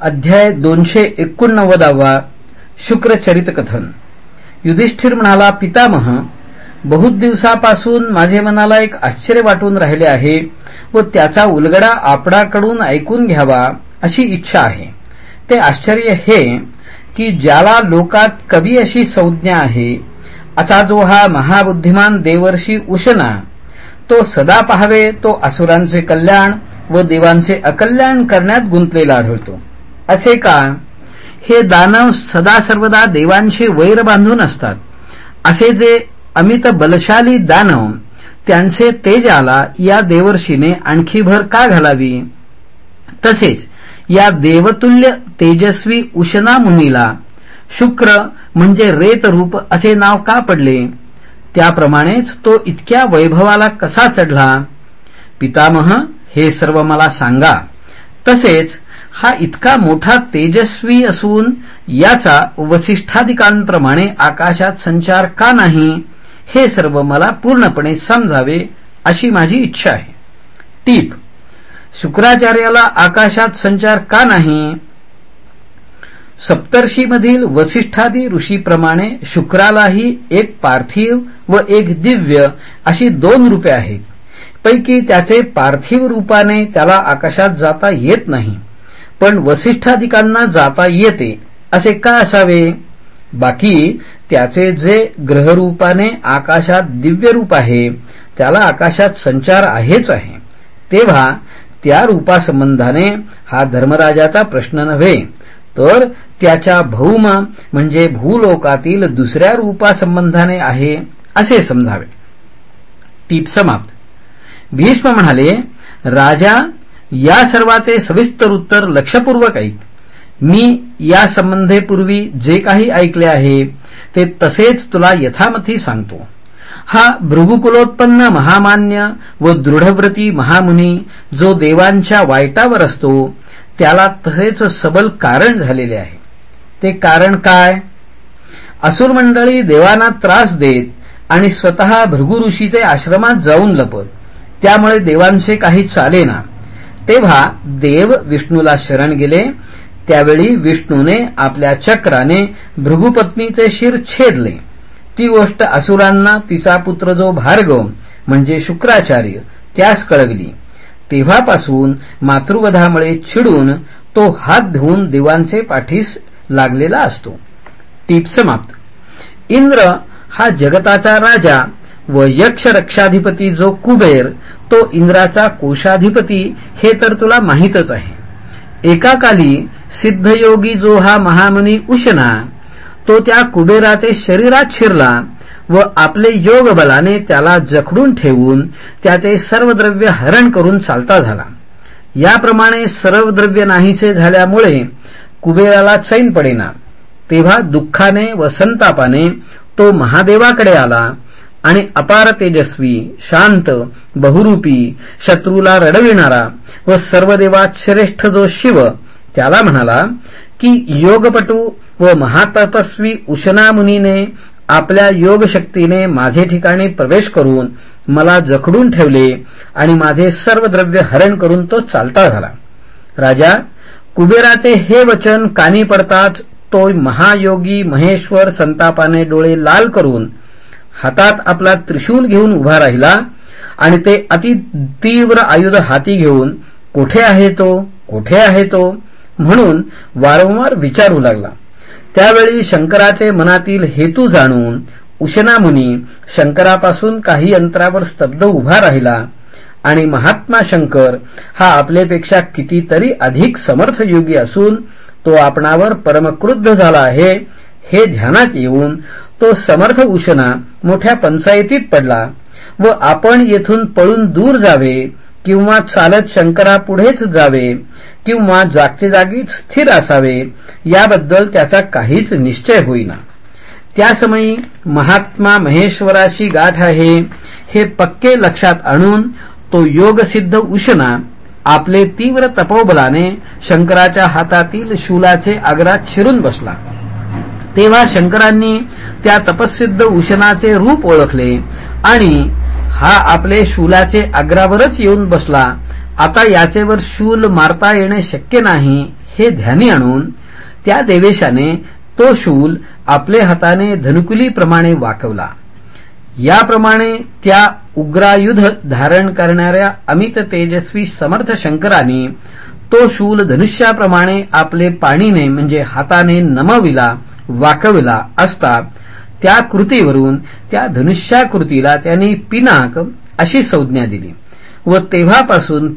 अध्याय दोनशे एकोणनव्वदावा शुक्रचरित कथन युधिष्ठिर म्हणाला पितामह बहुत दिवसापासून माझे मनाला एक आश्चर्य वाटून राहिले आहे व त्याचा उलगडा आपणाकडून ऐकून घ्यावा अशी इच्छा आहे. ते आश्चर्य हे की ज्याला लोकात कवी अशी संज्ञा आहे असा जो हा महाबुद्धिमान देवर्षी उशना तो सदा पाहावे तो असुरांचे कल्याण व देवांचे अकल्याण करण्यात गुंतलेला आढळतो. असे का? हे दानव सदा सर्वदा देवांशी वैर बांधून असतात. असे जे अमित बलशाली दानव त्यांचे तेजाला या देवर्षीने आणखी भर का घालावी? तसेच या देवतुल्य तेजस्वी उशना मुनीला शुक्र म्हणजे रेत रूप असे नाव का पडले? त्याप्रमाणेच तो इतक्या वैभवाला कसा चढला? पितामह हे सर्व मला सांगा. तसेच हा इतका मोठा तेजस्वी असून याचा वसिष्ठाधिकांप्रमाणे आकाशात संचार का नाही हे सर्व मला पूर्णपणे समजावे अशी माझी इच्छा आहे. टीप. शुक्राचार्याला आकाशात संचार का नाही? सप्तर्षीमधील वसिष्ठादी ऋषीप्रमाणे शुक्रालाही एक पार्थिव व एक दिव्य अशी दोन रूपे आहेत. पैकी त्याचे पार्थिव रूपाने त्याला आकाशात जाता येत नाही. पण वसिष्ठाधिकांना जाता येते. असे का असावे? बाकी त्याचे जे ग्रहरूपाने आकाशात दिव्य रूप आहे त्याला आकाशात संचार आहेच आहे. तेव्हा त्या रूपासंबंधाने हा धर्मराजाचा प्रश्न नव्हे. तर त्याच्या भौम म्हणजे भूलोकातील दुसऱ्या रूपासंबंधाने आहे असे समजावे. टीप समाप्त. भीष्म म्हणाले राजा या सर्वाचे सविस्तर उत्तर लक्षपूर्वक ऐक. मी या संबंधेपूर्वी जे काही ऐकले आहे ते तसेच तुला यथामथी सांगतो. हा भृगुकुलोत्पन्न महामान्य व दृढव्रती महामुनी जो देवांच्या वाईटावर असतो त्याला तसेच सबल कारण झालेले आहे. ते कारण काय? असुर मंडळी देवांना त्रास देत आणि स्वतः भृगु ऋषीचे आश्रमात जाऊन लपत. त्यामुळे देवांचे काही चालेना. तेव्हा देव विष्णूला शरण गेले. त्यावेळी विष्णूने आपल्या चक्राने भृगुपत्नीचे शिर छेदले. ती गोष्ट असुरांना तिचा पुत्र जो भार्गव म्हणजे शुक्राचार्य त्यास कळविली. तेव्हापासून मातृवधामुळे चिडून तो हात धुवून देवांचे पाठीस लागलेला असतो. टीप समाप्त. इंद्र हा जगताचा राजा व यक्ष रक्षाधिपती जो कुबेर तो इंद्राचा कोशाधिपती हे तर तुला माहीतच आहे. एकाकाली सिद्धयोगी जो हा महामुनी उशना तो त्या कुबेराचे शरीरात शिरला व आपले योग बलाने त्याला जखडून ठेवून त्याचे सर्व द्रव्य हरण करून चालता झाला. याप्रमाणे सर्व द्रव्य नाहीसे झाल्यामुळे कुबेराला चैन पडेना. तेव्हा दुःखाने व संतापाने तो महादेवाकडे आला आणि अपार तेजस्वी शांत बहुरूपी शत्रूला रडविणारा व सर्व देवात श्रेष्ठ जो शिव त्याला म्हणाला की योगपटू व महातपस्वी उशना मुनीने आपल्या योगशक्तीने माझे ठिकाणी प्रवेश करून मला जखडून ठेवले आणि माझे सर्व द्रव्य हरण करून तो चालता झाला. राजा कुबेराचे हे वचन कानी पडताच तो महायोगी महेश्वर संतापाने डोळे लाल करून हातात आपला त्रिशूल घेऊन उभा राहिला आणि ते अति तीव्र आयुध हाती घेऊन कोठे आहे तो? कोठे आहे तो? म्हणून वारंवार विचारू लागला. त्यावेळी शंकराचे मनातील हेतू जाणून उशना मुनी शंकरापासून काही अंतरावर स्तब्ध उभा राहिला आणि महात्मा शंकर हा आपल्यापेक्षा कितीतरी अधिक समर्थ योगी असून तो आपणावर परमक्रुद्ध झाला आहे हे ध्यानात येऊन तो समर्थ उशना मोठ्या पंचायतीत पडला व आपण येथून पळून दूर जावे किंवा चालत शंकरापुढेच जावे किंवा जागती जागीच स्थिर असावे याबद्दल त्याचा काहीच निश्चय होईना. त्यासमयी महात्मा महेश्वराची गाठ आहे हे पक्के लक्षात आणून तो योगसिद्ध उशना आपले तीव्र तपोबलाने शंकराच्या हातातील शूलाचे आग्रात शिरून बसला. तेव्हा शंकरांनी त्या तपसिद्ध उशनाचे रूप ओळखले आणि हा आपले शूलाचे आग्रावरच येऊन बसला. आता याचेवर शूल मारता येणे शक्य नाही हे ध्यानी आणून त्या देवेशाने तो शूल आपले हाताने धनुकुलीप्रमाणे वाकवला. याप्रमाणे त्या उग्रायुध धारण करणाऱ्या अमित तेजस्वी समर्थ शंकराने तो शूल धनुष्याप्रमाणे आपले पाणीने म्हणजे हाताने नमविला. वाकविला असता त्या कृतीवरून त्या धनुष्याकृतीला त्यांनी पिनाक अशी संज्ञा दिली. व तेव्हापासून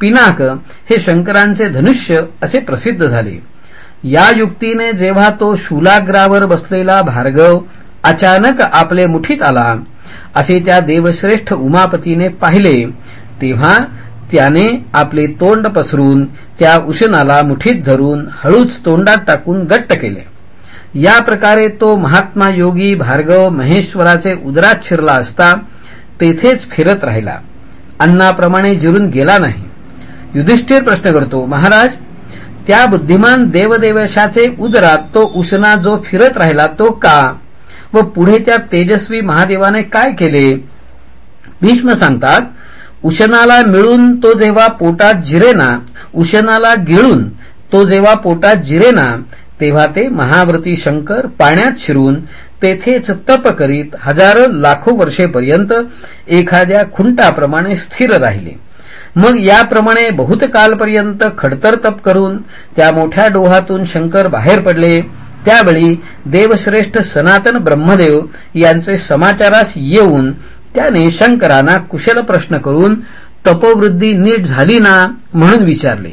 पिनाक हे शंकरांचे धनुष्य असे प्रसिद्ध झाले. या युक्तीने जेव्हा तो शूलाग्रावर बसलेला भार्गव अचानक आपले मुठीत आला असे त्या देवश्रेष्ठ उमापतीने पाहिले तेव्हा त्याने आपले तोंड पसरून त्या उशनाला मुठीत धरून हळूच तोंडात टाकून गट्ट केले. या प्रकारे तो महात्मा योगी भार्गव महेश्वराचे उदरात शिरला असता तेथेच फिरत राहिला. अन्नाप्रमाणे जिरून गेला नाही. युधिष्ठिर प्रश्न करतो महाराज त्या बुद्धिमान देवदेवशाचे उदरात तो उष्णा जो फिरत राहिला तो का? व पुढे त्या तेजस्वी महादेवाने काय केले? भीष्म सांगतात उशनाला मिळून तो जेव्हा पोटात जिरेना उशनाला गिळून तो जेव्हा पोटात जिरेना तेव्हा ते महाव्रती शंकर पाण्यात शिरून तेथेच तप करीत हजारो लाखो वर्षेपर्यंत एखाद्या खुंटाप्रमाणे स्थिर राहिले. मग याप्रमाणे बहुत कालपर्यंत खडतर तप करून त्या मोठ्या डोहातून शंकर बाहेर पडले. त्यावेळी देवश्रेष्ठ सनातन ब्रह्मदेव यांचे समाचारास येऊन त्याने शंकरांना कुशल प्रश्न करून तपोवृद्धी नीट झाली ना? म्हणून विचारले.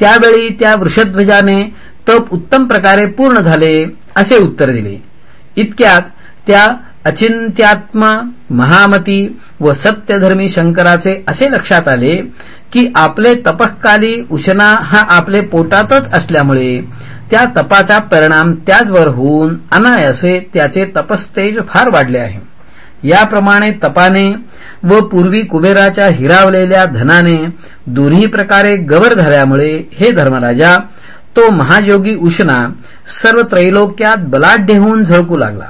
त्यावेळी त्या वृषध्वजाने तप उत्तम प्रकारे पूर्ण झाले असे उत्तर दिले. इतक्यात त्या अचिंत्यात्मा महामती व सत्यधर्मी शंकराचे असे लक्षात आले की आपले तपकाली उशना हा आपले पोटातच असल्यामुळे त्या तपाचा परिणाम त्याचवर होऊन अनायासे त्याचे तपस्तेज फार वाढले आहे. याप्रमाणे तपाने व पूर्वी कुबेराच्या हिरावलेल्या धनाने दोन्ही प्रकारे गवर झाल्यामुळे हे धर्मराजा तो महायोगी उष्णा सर्व त्रैलोक्यात बलाढ्य होऊन झळकू लागला.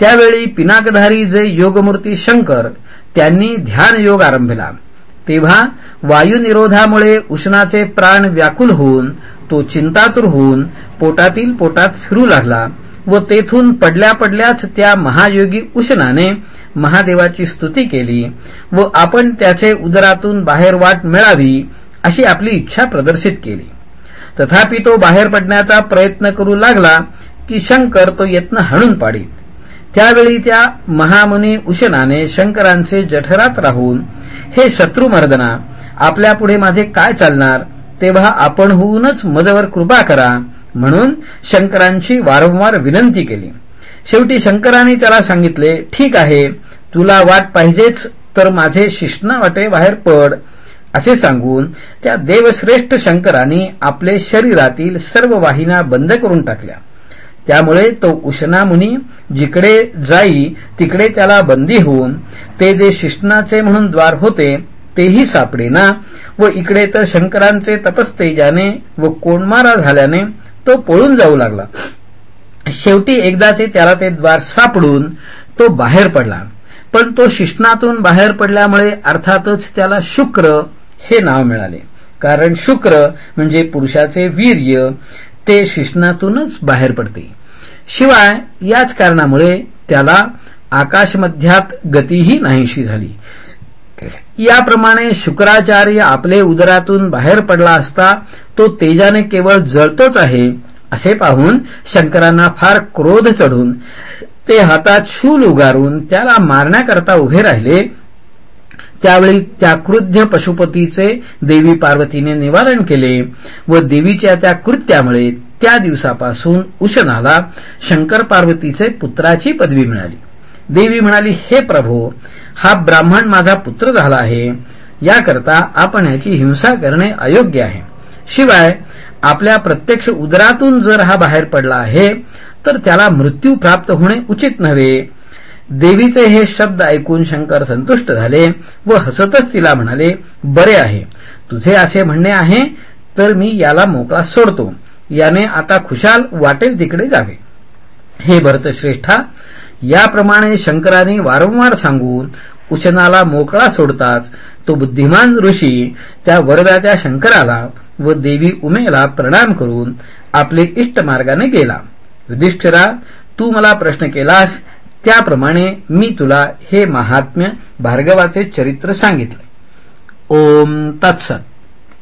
त्यावेळी पिनाकधारी जे योगमूर्ती शंकर त्यांनी ध्यान योग आरंभला. तेव्हा वायुनिरोधामुळे उष्णाचे प्राण व्याकुल होऊन तो चिंतातुर होऊन पोटातील पोटात फिरू लागला व तेथून पडल्या पडल्याच त्या महायोगी उष्णाने महादेवाची स्तुती केली व आपण त्याचे उदरातून बाहेर वाट मिळावी अशी आपली इच्छा प्रदर्शित केली. तथापि तो बाहेर पडण्याचा प्रयत्न करू लागला की शंकर तो यत्न हाणून पाडीत त्यावेळी त्या महामुनी उशनाने शंकरांचे जठरात राहून हे शत्रुमर्दना आपल्यापुढे माझे काय चालणार? तेव्हा आपण होऊनच मजवर कृपा करा. म्हणून शंकरांची वारंवार विनंती केली. शेवटी शंकरांनी त्याला सांगितले ठीक आहे तुला वाट पाहिजेच तर माझे शिष्णा वाटे बाहेर पड. असे सांगून त्या देवश्रेष्ठ शंकरांनी आपले शरीरातील सर्व वाहिन्या बंद करून टाकल्या. त्यामुळे तो उष्णामुनी जिकडे जाई तिकडे त्याला बंदी होऊन ते जे शिष्णाचे म्हणून द्वार होते तेही सापडेना व इकडे तर शंकरांचे तपस्तेजाने व कोणमारा झाल्याने तो पळून जाऊ लागला. शेवटी एकदाचे त्याला ते द्वार सापडून तो बाहेर पडला. पण तो शिष्णातून बाहेर पडल्यामुळे अर्थातच त्याला शुक्र हे नाव मिळाले. कारण शुक्र म्हणजे पुरुषाचे वीर्य ते शिष्णातूनच बाहेर पडते. शिवाय याच कारणामुळे त्याला आकाशमध्यात गतीही नाहीशी झाली. याप्रमाणे शुक्राचार्य आपले उदरातून बाहेर पडला असता तो तेजाने केवळ जळतोच आहे असे पाहून शंकरांना फार क्रोध चढून ते हातात शूल उगारून त्याला मारण्याकरता उभे राहिले त्यावेळी त्या क्रुद्ध पशुपतीचे देवी पार्वतीने निवारण केले व देवीच्या त्या कृत्यामुळे त्या दिवसापासून उशनाला शंकर पार्वतीचे पुत्राची पदवी मिळाली. देवी म्हणाली हे प्रभो हा ब्राह्मण माझा पुत्र झाला आहे. याकरता आपण याची हिंसा करणे अयोग्य आहे. शिवाय आपल्या प्रत्यक्ष उदरातून जर हा बाहेर पडला आहे तर त्याला मृत्यू प्राप्त होणे उचित नव्हे. देवीचे हे शब्द ऐकून शंकर संतुष्ट झाले व हसतच तिला म्हणाले बरे आहे. तुझे असे म्हणणे आहे तर मी याला मोकळा सोडतो. याने आता खुशाल वाटेल तिकडे जावे. हे भरतश्रेष्ठा याप्रमाणे शंकराने वारंवार सांगून उशनाला मोकळा सोडताच तो बुद्धिमान ऋषी त्या वरदात्या शंकराला व देवी उमेला प्रणाम करून आपले इष्ट मार्गाने गेला. युधिष्ठिरा तू मला प्रश्न केलास त्याप्रमाणे मी तुला हे महात्म्य भार्गवाचे चरित्र सांगितले. ओम तत्सत.